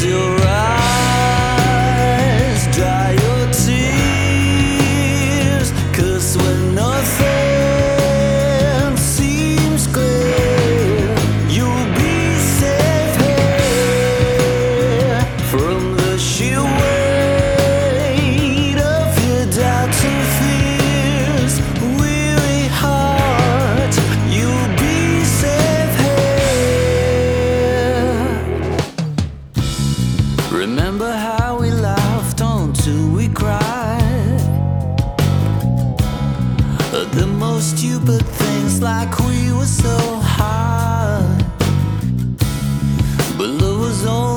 Your stupid things like we were so high But love was all